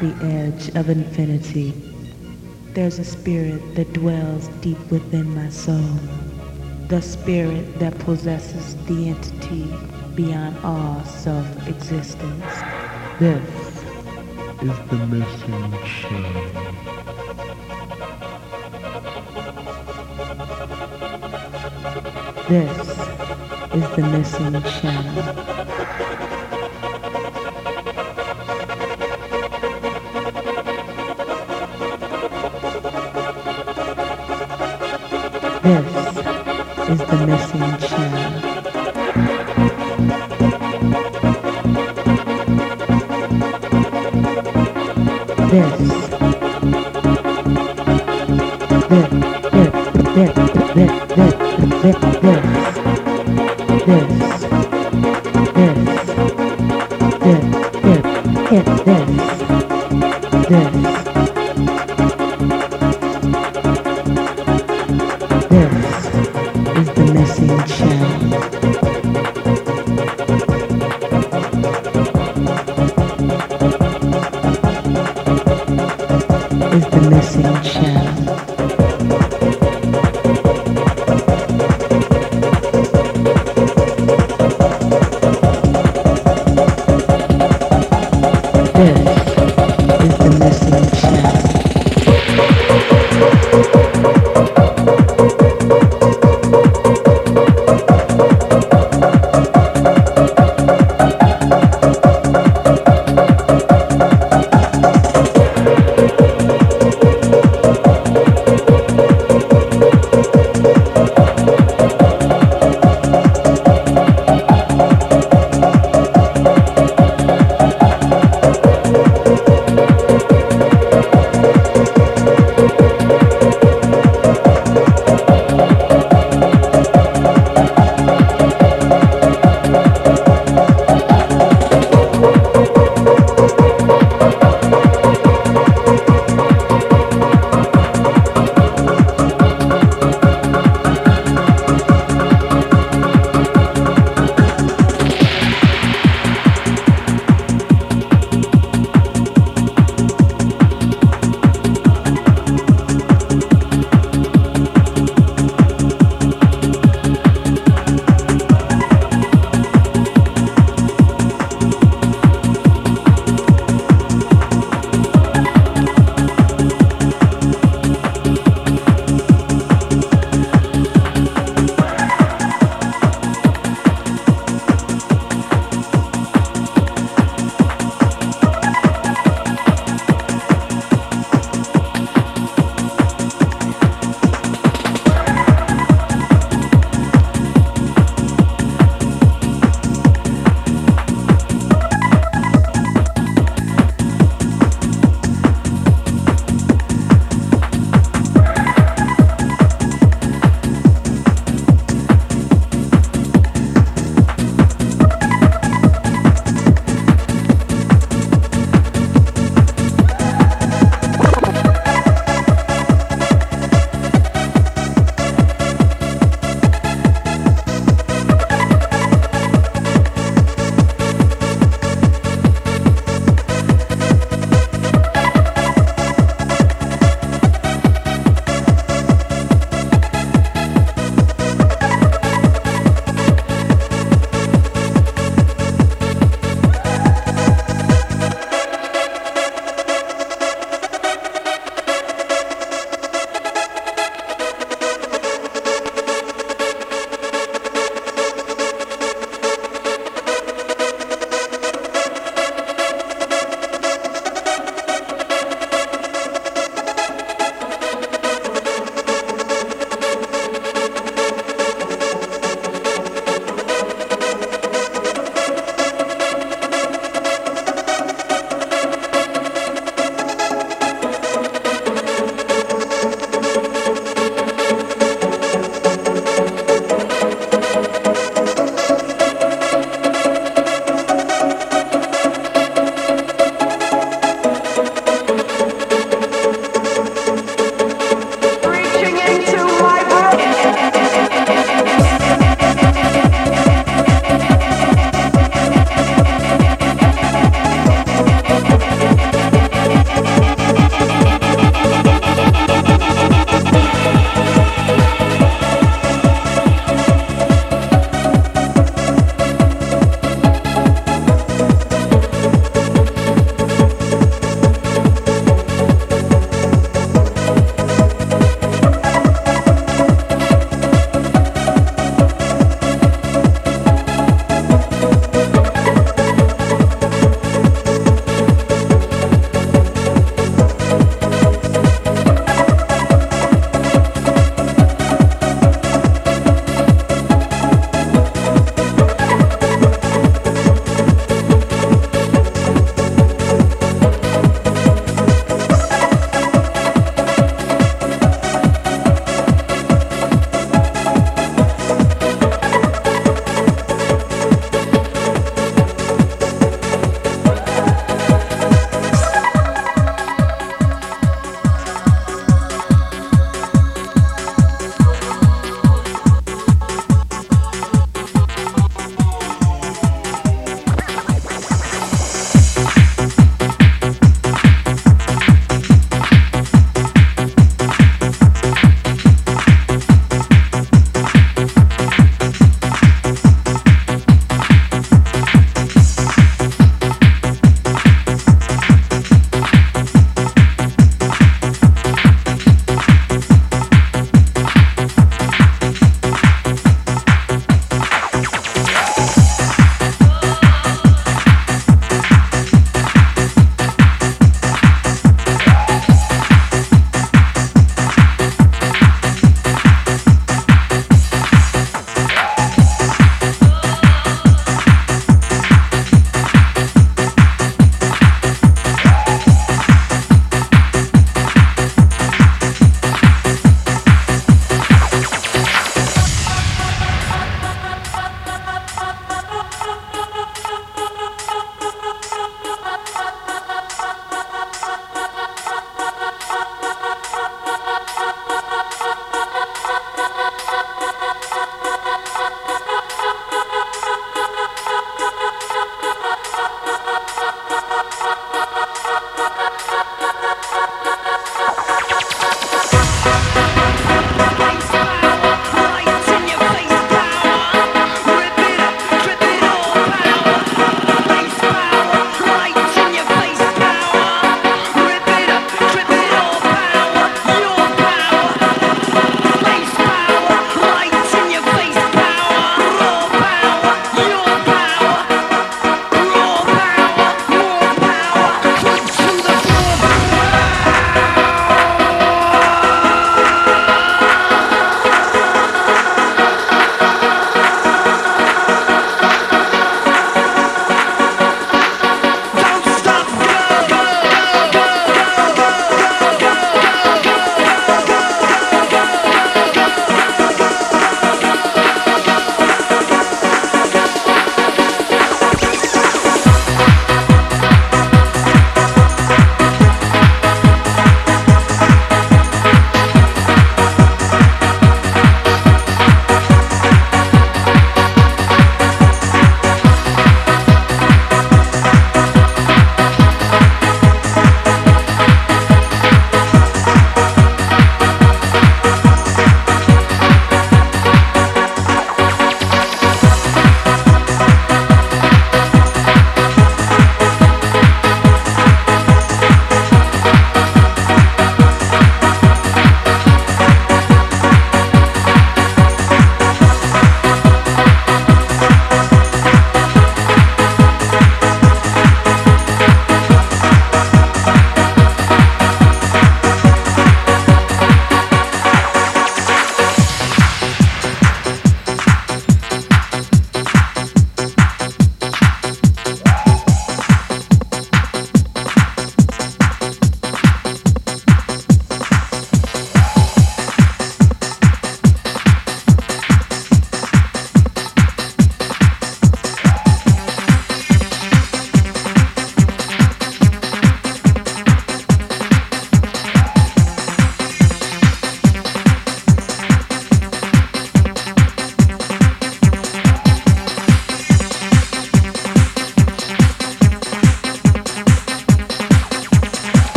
the edge of infinity, there's a spirit that dwells deep within my soul. The spirit that possesses the entity beyond all self-existence. This is the missing chain. This is the missing channel. Is the missing channel. This.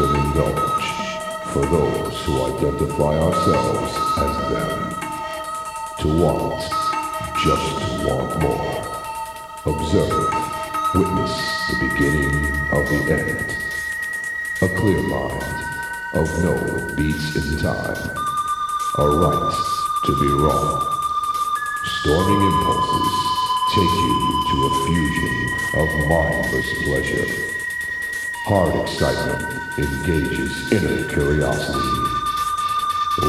Arouse indulge for those who identify ourselves as them. To want, just to want more. Observe, witness the beginning of the end. A clear mind of no beats in time. A right to be wrong. Storming impulses take you to a fusion of mindless pleasure. Hard excitement engages inner curiosity.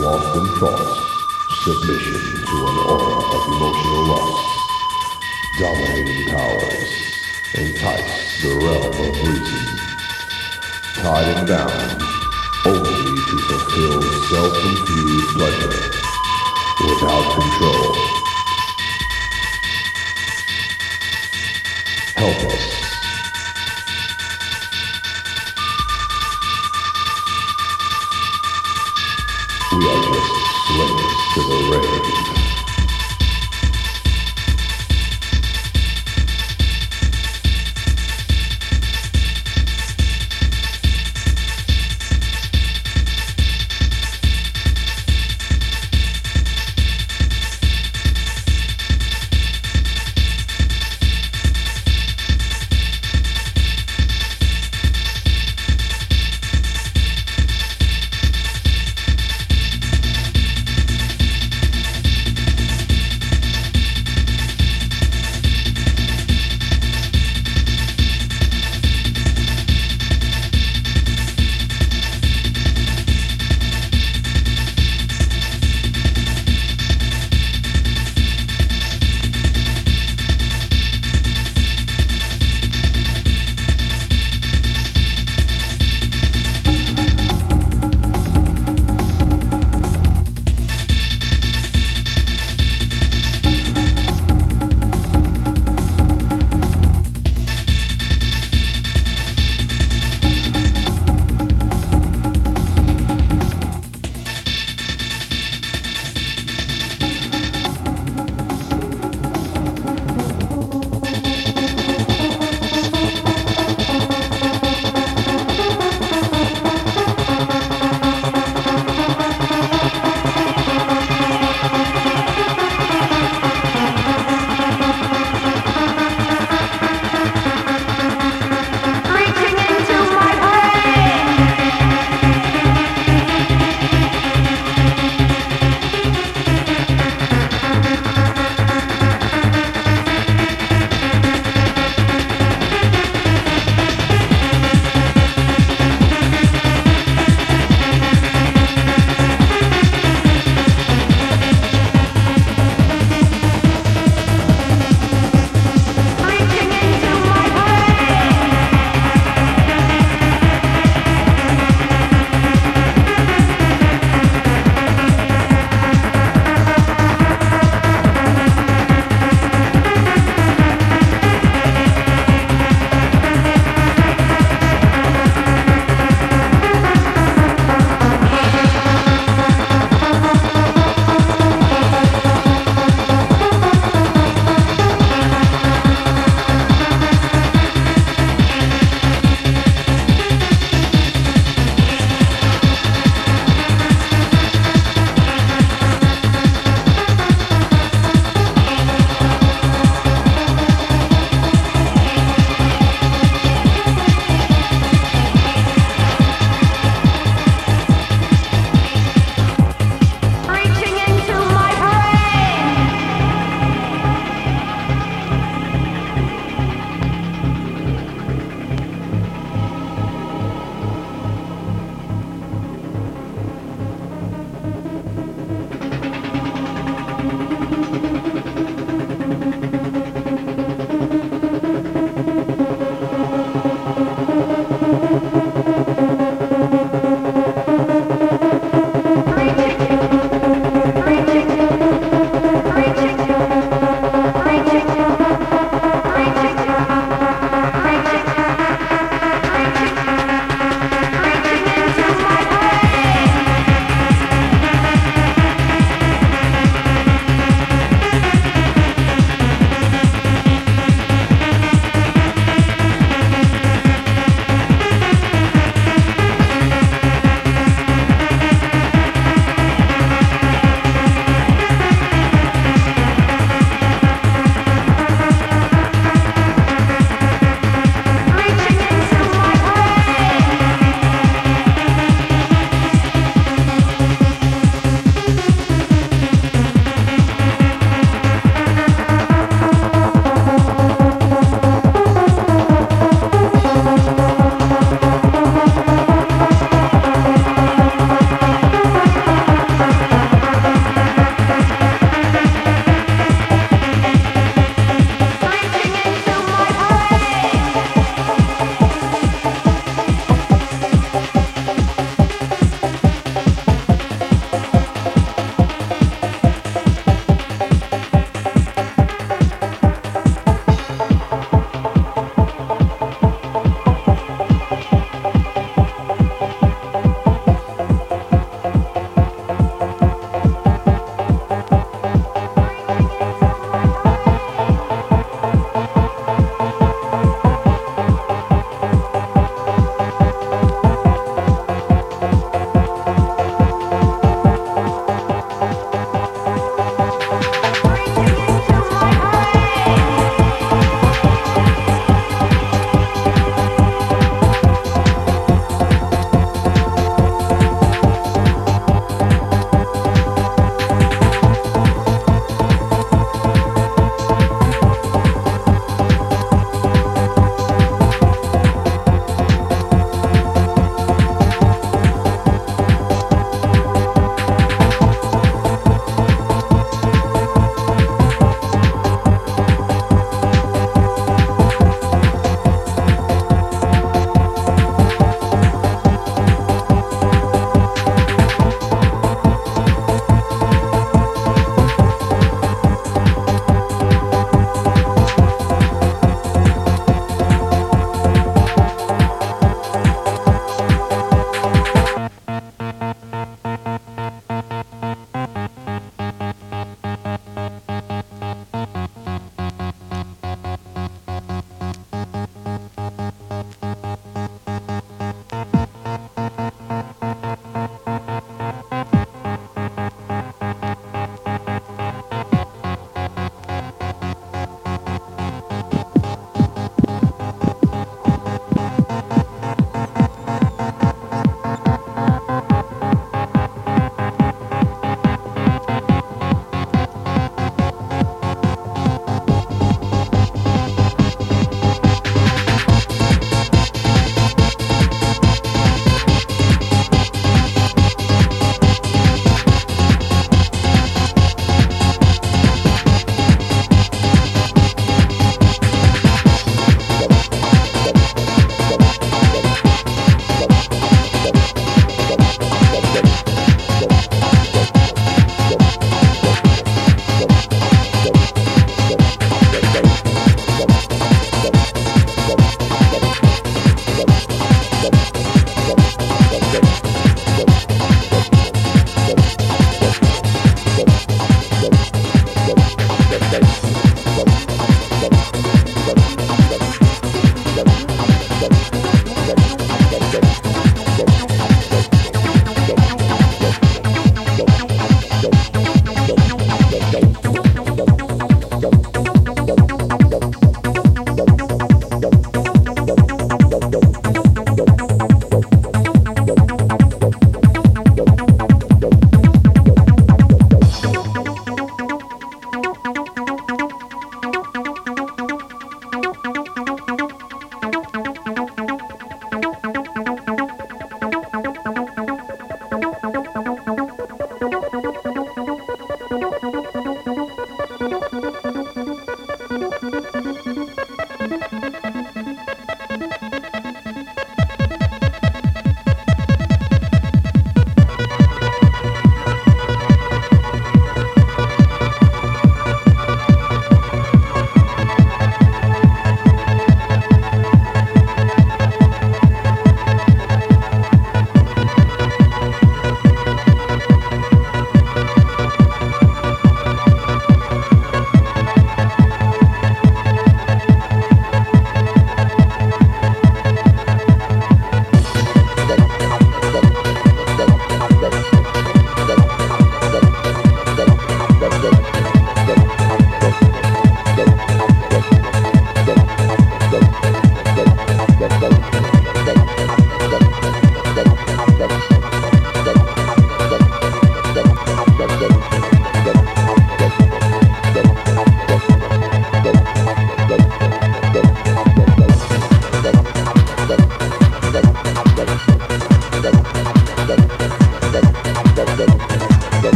Lost in thoughts, submission to an aura of emotional lust. Dominating powers entice the realm of reason. Tied and bound, only to fulfill self-infused pleasure without control. Help us